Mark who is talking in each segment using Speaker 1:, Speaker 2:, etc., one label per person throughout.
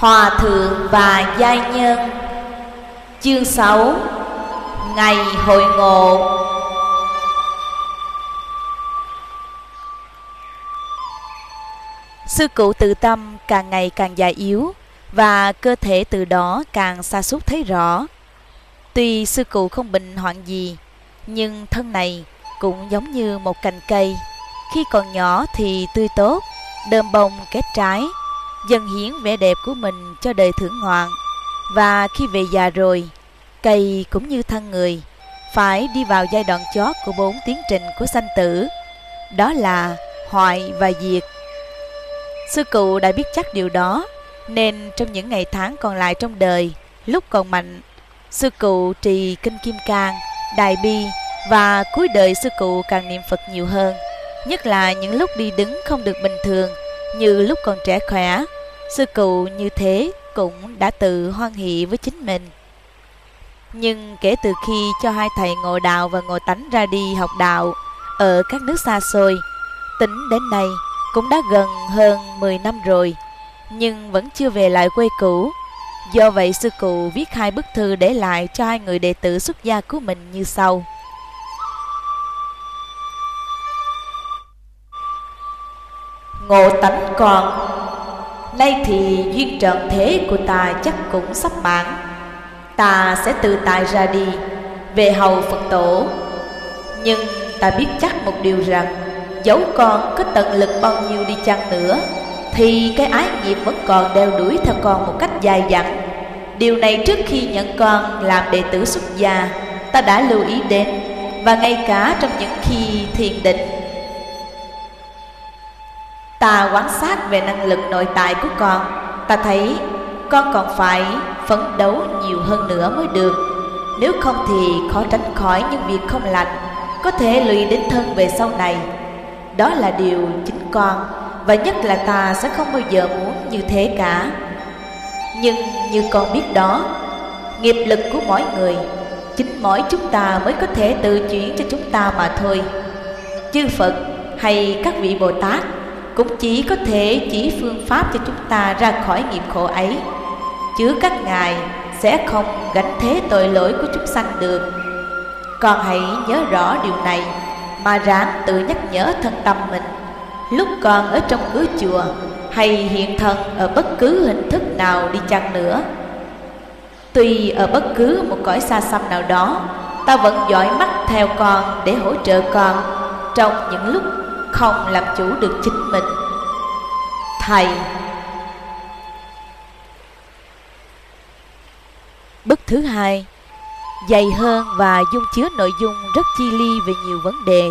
Speaker 1: Hòa thượng và giai nhân. Chương 6 Ngày hội ngộ. Sư cụ tự tâm càng ngày càng già yếu Và cơ thể từ đó càng xa sút thấy rõ. Tuy sư cụ không bệnh hoạn gì, Nhưng thân này cũng giống như một cành cây. Khi còn nhỏ thì tươi tốt, Đơm bông kết trái dần hiển vẻ đẹp của mình cho đời thưởng ngoạn. Và khi về già rồi cây cũng như thân người phải đi vào giai đoạn chót của bốn tiến trình của sanh tử. Đó là hoại và diệt. Sư cụ đã biết chắc điều đó, nên trong những ngày tháng còn lại trong đời, lúc còn mạnh, sư cụ trì kinh kim cang, đài bi và cuối đời sư cụ càng niệm phật nhiều hơn. Nhất là những lúc đi đứng không được bình thường như lúc còn trẻ khỏe, sư cụ như thế cũng đã tự hoan hỷ với chính mình. Nhưng kể từ khi cho hai thầy ngộ đạo và ngộ tánh ra đi học đạo ở các nước xa xôi, tính đến nay cũng đã gần hơn 10 năm rồi, nhưng vẫn chưa về lại quê cũ. Do vậy sư cụ viết hai bức thư để lại cho hai người đệ tử xuất gia của mình như sau. Ngộ tánh con Nay thì duyên trần thế của ta chắc cũng sắp mãn. Ta sẽ tự tại ra đi, Về hầu Phật tổ. Nhưng ta biết chắc một điều rằng, Dẫu con có tận lực bao nhiêu đi chăng nữa, Thì cái ái nghiệp vẫn còn đeo đuổi theo con một cách dài dẳng. Điều này trước khi nhận con làm đệ tử xuất gia, Ta đã lưu ý đến. Và ngay cả trong những khi thiền định Ta quan sát về năng lực nội tại của con. Ta thấy con còn phải phấn đấu nhiều hơn nữa mới được. Nếu không thì khó tránh khỏi những việc không lành, Có thể lụy đến thân về sau này. Đó là điều chính con, Và nhất là ta sẽ không bao giờ muốn như thế cả. Nhưng như con biết đó, Nghiệp lực của mỗi người, Chính mỗi chúng ta mới có thể tự chuyển cho chúng ta mà thôi. Chư Phật hay các vị Bồ Tát cũng chỉ có thể chỉ phương pháp cho chúng ta ra khỏi nghiệp khổ ấy. Chứ các ngài sẽ không gánh thế tội lỗi của chúng sanh được. Con hãy nhớ rõ điều này, mà ráng tự nhắc nhở thân tâm mình. Lúc còn ở trong cửa chùa, hay hiện thân ở bất cứ hình thức nào đi chăng nữa. Tuy ở bất cứ một cõi xa xăm nào đó, ta vẫn dõi mắt theo con để hỗ trợ con trong những lúc không làm chủ được chính mình. Thầy bức thứ hai, dày hơn và dung chứa nội dung rất chi ly về nhiều vấn đề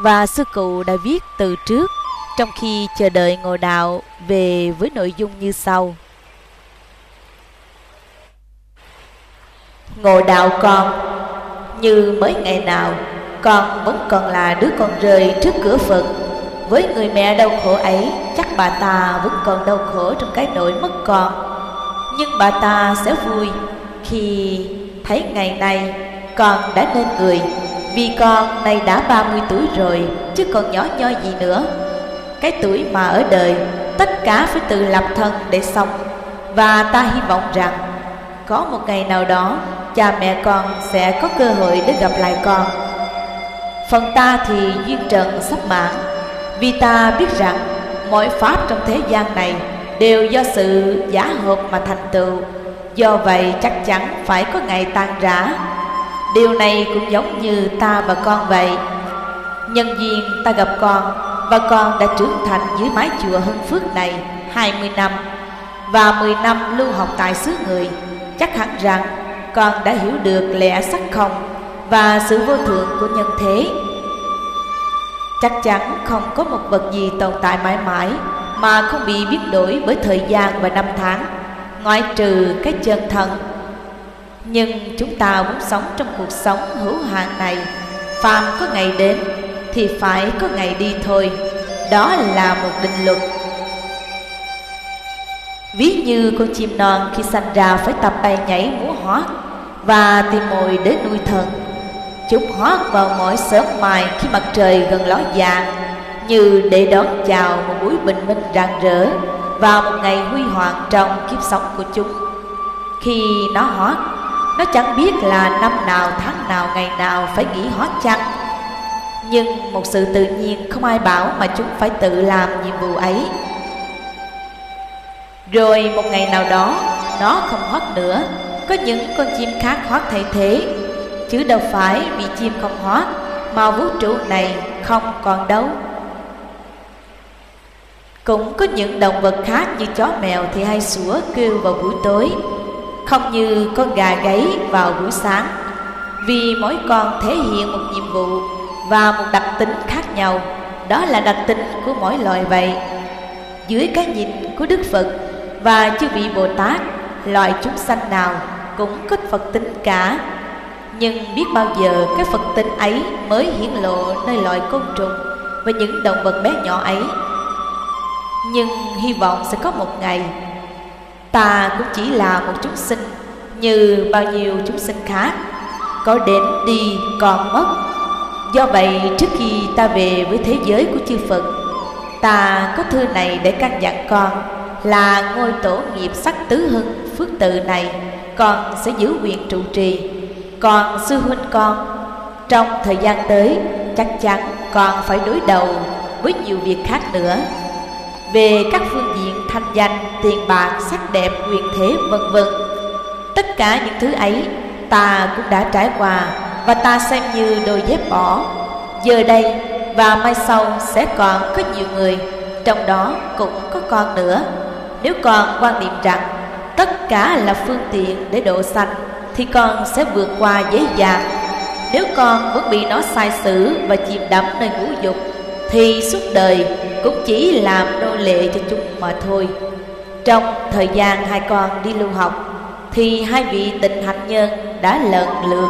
Speaker 1: và sư cụ đã viết từ trước trong khi chờ đợi ngồi đạo về với nội dung như sau. Ngồi đạo con, như mới ngày nào con, vẫn còn là đứa con rơi trước cửa Phật. Với người mẹ đau khổ ấy, Chắc bà ta vẫn còn đau khổ trong cái nỗi mất con. Nhưng bà ta sẽ vui Khi thấy ngày nay con đã nên người, Vì con nay đã 30 tuổi rồi, Chứ còn nhỏ nhoi gì nữa. Cái tuổi mà ở đời, Tất cả phải tự lập thân để sống. Và ta hy vọng rằng, Có một ngày nào đó, Cha mẹ con sẽ có cơ hội để gặp lại con. Phần ta thì duyên trần sắp mãn. Vì ta biết rằng, mọi pháp trong thế gian này Đều do sự giả hợp mà thành tựu. Do vậy chắc chắn phải có ngày tan rã. Điều này cũng giống như ta và con vậy. Nhân duyên ta gặp con, Và con đã trưởng thành dưới mái chùa Hưng Phước này 20 năm. Và 10 năm lưu học tại xứ người, Chắc hẳn rằng con đã hiểu được lẽ sắc không và sự vô thượng của nhân thế. Chắc chắn không có một vật gì tồn tại mãi mãi mà không bị biến đổi bởi thời gian và năm tháng, ngoại trừ cái chân thần nhưng chúng ta muốn sống trong cuộc sống hữu hạn này, phàm có ngày đến thì phải có ngày đi thôi. Đó là một định luật. Ví như con chim non khi sanh ra phải tập bay nhảy múa hót và tìm mồi để nuôi thân Chúng hót vào mỗi sớm mai khi mặt trời gần ló dạng Như để đón chào một buổi bình minh rạng rỡ vào một ngày huy hoàng trong kiếp sống của chúng. Khi nó hót nó chẳng biết là năm nào, tháng nào, ngày nào phải nghỉ hót chăng. Nhưng một sự tự nhiên không ai bảo mà chúng phải tự làm nhiệm vụ ấy. Rồi một ngày nào đó, nó không hót nữa, có những con chim khác hót thay thế chứ đâu phải vì chim không hót, mà vũ trụ này không còn đâu. Cũng có những động vật khác như chó mèo thì hay sủa kêu vào buổi tối, Không như con gà gáy vào buổi sáng. Vì mỗi con thể hiện một nhiệm vụ và một đặc tính khác nhau, Đó là đặc tính của mỗi loài vậy. Dưới cái nhìn của Đức Phật và chư vị Bồ Tát, Loài chúng sanh nào cũng có Phật tính cả. Nhưng biết bao giờ cái Phật tinh ấy mới hiển lộ nơi loài côn trùng Và những động vật bé nhỏ ấy. Nhưng hy vọng sẽ có một ngày, Ta cũng chỉ là một chúng sinh, Như bao nhiêu chúng sinh khác, Có đến đi còn mất. Do vậy, trước khi ta về với thế giới của chư Phật, Ta có thư này để căn dặn con Là ngôi tổ nghiệp sắc tứ hưng phước tự này, Con sẽ giữ quyền trụ trì còn sư huynh con Trong thời gian tới Chắc chắn còn phải đối đầu với nhiều việc khác nữa về các phương diện thanh danh, tiền bạc, sắc đẹp, quyền thế vân vân. Tất cả những thứ ấy ta cũng đã trải qua và ta xem như đôi dép bỏ. Giờ đây và mai sau sẽ còn có nhiều người, trong đó cũng có con nữa. Nếu con quan niệm rằng tất cả là phương tiện để độ sanh thì con sẽ vượt qua dễ dàng. Nếu con vẫn bị nó sai sử và chìm đắm nơi ngũ dục, thì suốt đời cũng chỉ làm nô lệ cho chúng mà thôi. Trong thời gian hai con đi lưu học, thì hai vị tịnh hạnh nhân đã lần lượt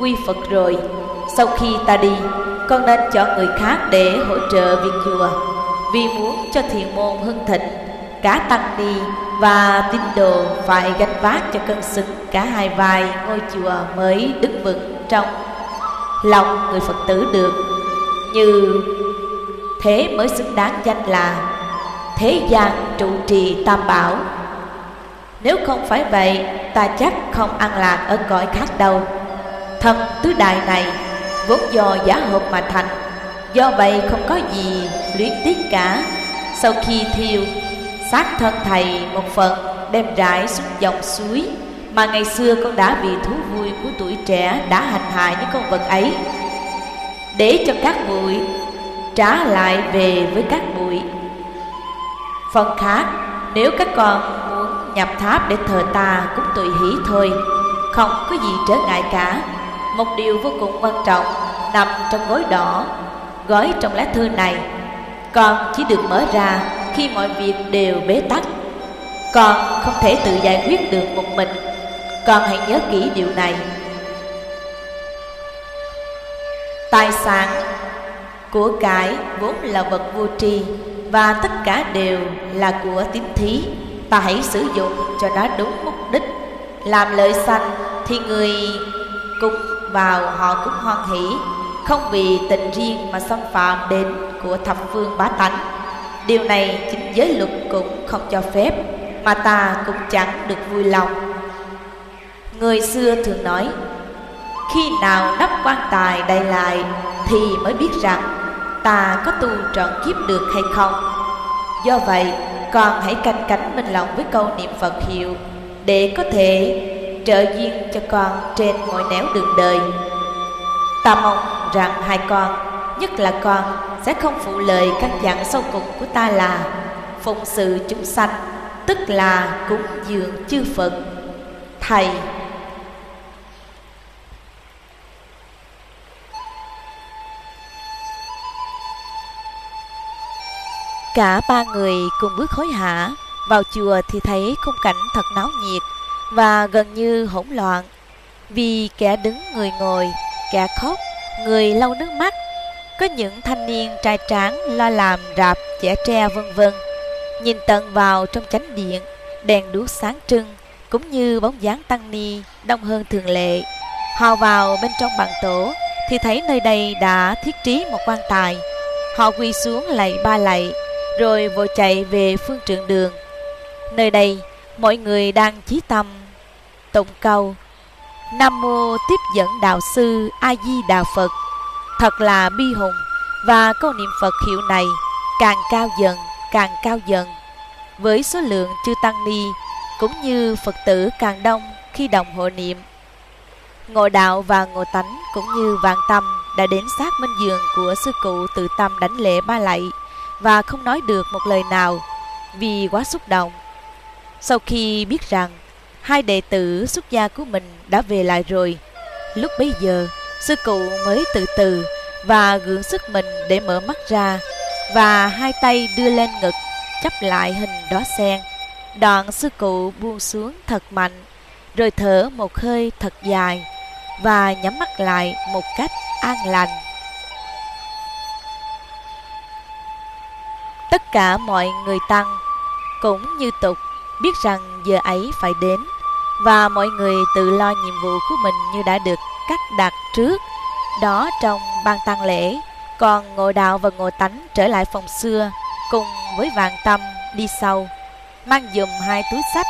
Speaker 1: quy phật rồi. Sau khi ta đi, con nên chọn người khác để hỗ trợ việc chùa, vì muốn cho thiền môn hưng thịnh cả tăng ni và tín đồ phải gánh vác cho cân xứng cả hai vai ngôi chùa mới đứng vững trong lòng người phật tử được. Như thế mới xứng đáng danh là thế gian trụ trì tam bảo. Nếu không phải vậy, ta chắc không ăn lạc ở cõi khác đâu. Thân tứ đại này, vốn do giả hợp mà thành, do vậy không có gì luyến tiếc cả. Sau khi thiêu xác thân thầy một phần, đem rải xuống dòng suối. Mà ngày xưa con đã vì thú vui của tuổi trẻ đã hành hại những con vật ấy. Để cho các bụi trả lại về với các bụi phần khác, nếu các con muốn nhập tháp để thờ ta cũng tùy hỷ thôi. Không có gì trở ngại cả. Một điều vô cùng quan trọng, nằm trong gói đỏ, gói trong lá thư này. Con chỉ được mở ra khi mọi việc đều bế tắc. Con không thể tự giải quyết được một mình. Con hãy nhớ kỹ điều này. Tài sản của cải vốn là vật vô tri và tất cả đều là của tín thí. Ta hãy sử dụng cho nó đúng mục đích. Làm lợi sanh thì người cúng vào họ cũng hoan hỷ. Không vì tình riêng mà xâm phạm đến của thập phương bá tánh điều này chính giới luật cũng không cho phép, mà ta cũng chẳng được vui lòng. Người xưa thường nói, khi nào nắp quan tài đầy lại thì mới biết rằng ta có tu trọn kiếp được hay không. Do vậy, con hãy canh cánh mình lòng với câu niệm phật hiệu để có thể trợ duyên cho con trên mọi nẻo đường đời. Ta mong rằng hai con nhất là con, sẽ không phụ lời căn dặn sâu cùng của ta là phụng sự chúng sanh, tức là cúng dường chư phật. Thầy. Cả ba người cùng bước hối hả, Vào chùa thì thấy khung cảnh thật náo nhiệt Và gần như hỗn loạn. Vì kẻ đứng người ngồi, Kẻ khóc, Người lau nước mắt có những thanh niên trai tráng lo làm rạp chẻ tre vân vân Nhìn tận vào trong chánh điện Đèn đuốc sáng trưng Cũng như bóng dáng tăng ni Đông hơn thường lệ Họ vào bên trong bàn tổ Thì thấy nơi đây đã thiết trí một quan tài Họ quỳ xuống lạy ba lạy rồi vội chạy về phương trượng đường. Nơi đây, mọi người đang chí tâm tụng câu Nam mô tiếp dẫn đạo sư A Di Đà Phật. Thật là bi hùng và câu niệm Phật hiệu này càng cao dần, càng cao dần. Với số lượng chư tăng ni cũng như Phật tử càng đông khi đồng hộ niệm. Ngộ đạo và ngộ tánh cũng như vạn tâm đã đến sát bên giường của sư cụ tự tâm đánh lễ ba lạy và không nói được một lời nào vì quá xúc động. Sau khi biết rằng hai đệ tử xuất gia của mình đã về lại rồi, lúc bấy giờ sư cụ mới từ từ và gượng sức mình để mở mắt ra và hai tay đưa lên ngực chấp lại hình đóa sen. Đoạn sư cụ buông xuống thật mạnh, rồi thở một hơi thật dài và nhắm mắt lại một cách an lành. Tất cả mọi người tăng cũng như tục biết rằng giờ ấy phải đến và mọi người tự lo nhiệm vụ của mình như đã được cắt đặt trước, đó trong ban tăng lễ. Còn ngộ đạo và ngộ tánh trở lại phòng xưa, cùng với vàng tâm đi sau. Mang dùm hai túi sách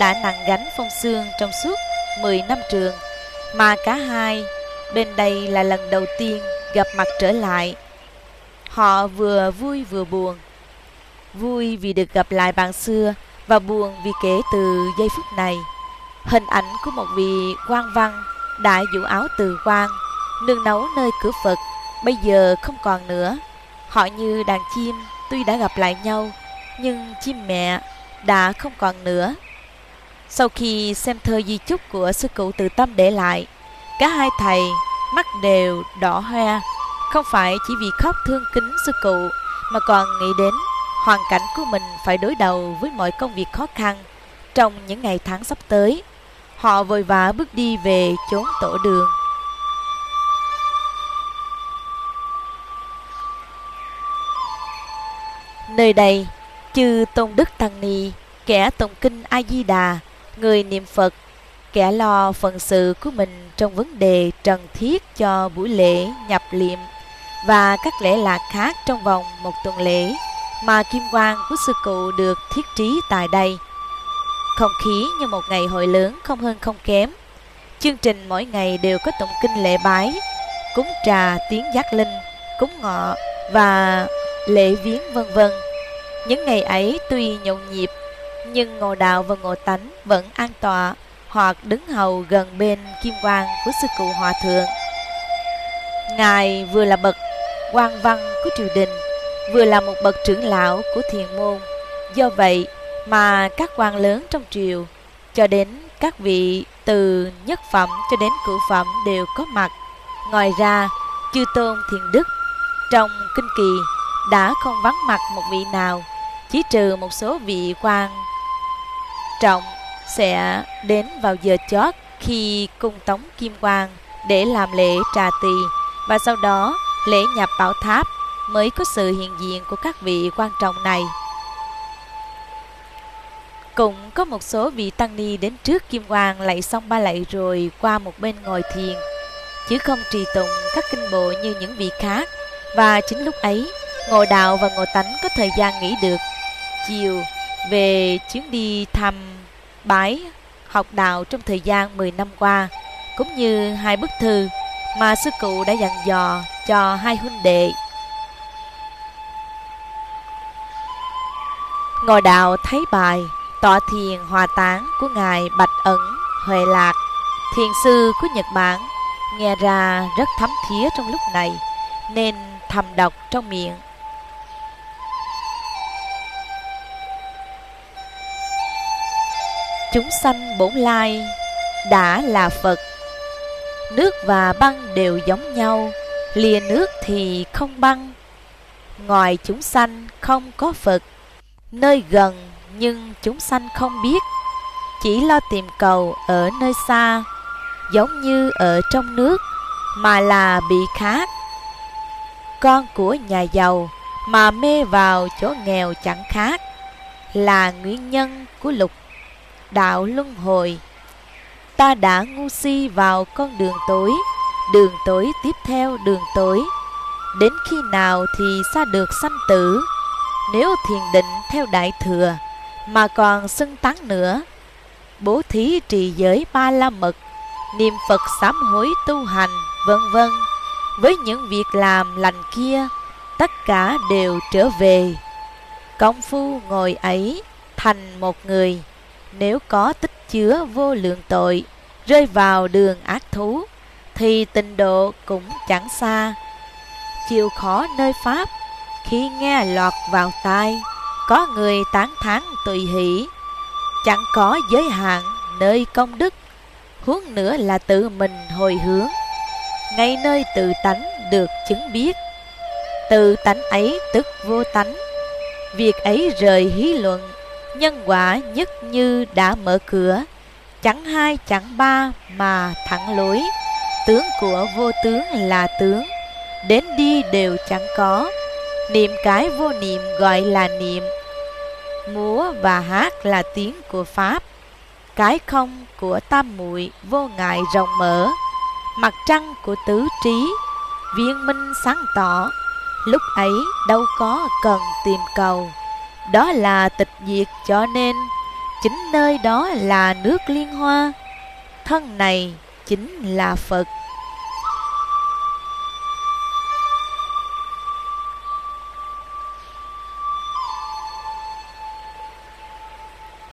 Speaker 1: đã nặng gánh phong xương trong suốt 10 năm trường, mà cả hai bên đây là lần đầu tiên gặp mặt trở lại. Họ vừa vui vừa buồn. Vui vì được gặp lại bạn xưa và buồn vì kể từ giây phút này. Hình ảnh của một vị quan văn đã vũ áo từ quan, nương nấu nơi cửa phật, bây giờ không còn nữa. Họ như đàn chim, tuy đã gặp lại nhau, nhưng chim mẹ đã không còn nữa. Sau khi xem thơ di chúc của sư cụ từ tâm để lại, cả hai thầy mắt đều đỏ hoe. Không phải chỉ vì khóc thương kính sư cụ, mà còn nghĩ đến hoàn cảnh của mình phải đối đầu với mọi công việc khó khăn trong những ngày tháng sắp tới họ vội vã bước đi về chốn tổ đường Nơi đây, chư Tôn Đức Tăng Ni, kẻ tụng kinh A-di-đà, người niệm Phật, kẻ lo phận sự của mình trong vấn đề trần thiết cho buổi lễ nhập liệm và các lễ lạc khác trong vòng một tuần lễ mà kim quang của sư cụ được thiết trí tại đây. Không khí như một ngày hội lớn không hơn không kém. Chương trình mỗi ngày đều có tụng kinh lễ bái, cúng trà tiếng giác linh, cúng ngọ và lễ viếng vân vân. Những ngày ấy tuy nhộn nhịp, nhưng Ngộ Đạo và Ngộ Tánh vẫn an tọa hoặc đứng hầu gần bên kim quang của sư cụ hòa thượng. Ngài vừa là bậc quan văn của triều đình, vừa là một bậc trưởng lão của thiền môn. Do vậy mà các quan lớn trong triều, cho đến các vị từ nhất phẩm cho đến cửu phẩm đều có mặt. Ngoài ra, chư tôn thiền đức trong kinh kỳ đã không vắng mặt một vị nào, chỉ trừ một số vị quan trọng sẽ đến vào giờ chót khi cung tống kim quang để làm lễ trà tỳ và sau đó lễ nhập bảo tháp mới có sự hiện diện của các vị quan trọng này. Cũng có một số vị tăng ni đến trước kim quang lạy xong ba lạy rồi qua một bên ngồi thiền, chứ không trì tụng các kinh bộ như những vị khác. Và chính lúc ấy, Ngộ Đạo và Ngộ Tánh có thời gian nghỉ được. Chiều, về chuyến đi thăm bái học đạo trong thời gian 10 năm qua, cũng như hai bức thư mà sư cụ đã dặn dò cho hai huynh đệ. Ngồi đạo thấy bài tọa thiền hòa tán của ngài Bạch Ẩn Huệ Lạc, thiền sư của Nhật Bản, nghe ra rất thấm thía trong lúc này, nên thầm đọc trong miệng. Chúng sanh bổn lai đã là Phật Nước và băng đều giống nhau Lìa nước thì không băng Ngoài chúng sanh không có Phật Nơi gần nhưng chúng sanh không biết. Chỉ lo tìm cầu ở nơi xa, Giống như ở trong nước, Mà là bị khát Con của nhà giàu Mà mê vào chỗ nghèo chẳng khác, Là nguyên nhân của lục đạo luân hồi. Ta đã ngu si vào con đường tối đường tối tiếp theo đường tối. Đến khi nào thì xa được sanh tử, Nếu thiền định theo đại thừa mà còn xưng tán nữa. Bố thí trì giới ba la mật Niệm Phật sám hối tu hành, Vân vân. Với những việc làm lành kia, Tất cả đều trở về. Công phu ngồi ấy, Thành một người. Nếu có tích chứa vô lượng tội, Rơi vào đường ác thú, Thì tình độ cũng chẳng xa. Chịu khó nơi Pháp, Khi nghe lọt vào tai. Có người tán thán tùy hỷ. Chẳng có giới hạn nơi công đức. Huống nữa là tự mình hồi hướng. Ngay nơi tự tánh được chứng biết. Tự tánh ấy tức vô tánh. Việc ấy rời hí luận. Nhân quả nhất như đã mở cửa. Chẳng hai, chẳng ba mà thẳng lối. Tướng của vô tướng là tướng. Đến đi đều chẳng có. Niệm cái vô niệm gọi là niệm. Múa và hát là tiếng của Pháp. Cái không của tam muội vô ngại rộng mở. Mặt trăng của tứ trí, Viên minh sáng tỏ. Lúc ấy đâu có cần tìm cầu. Đó là tịch diệt cho nên, Chính nơi đó là nước liên hoa. Thân này chính là Phật.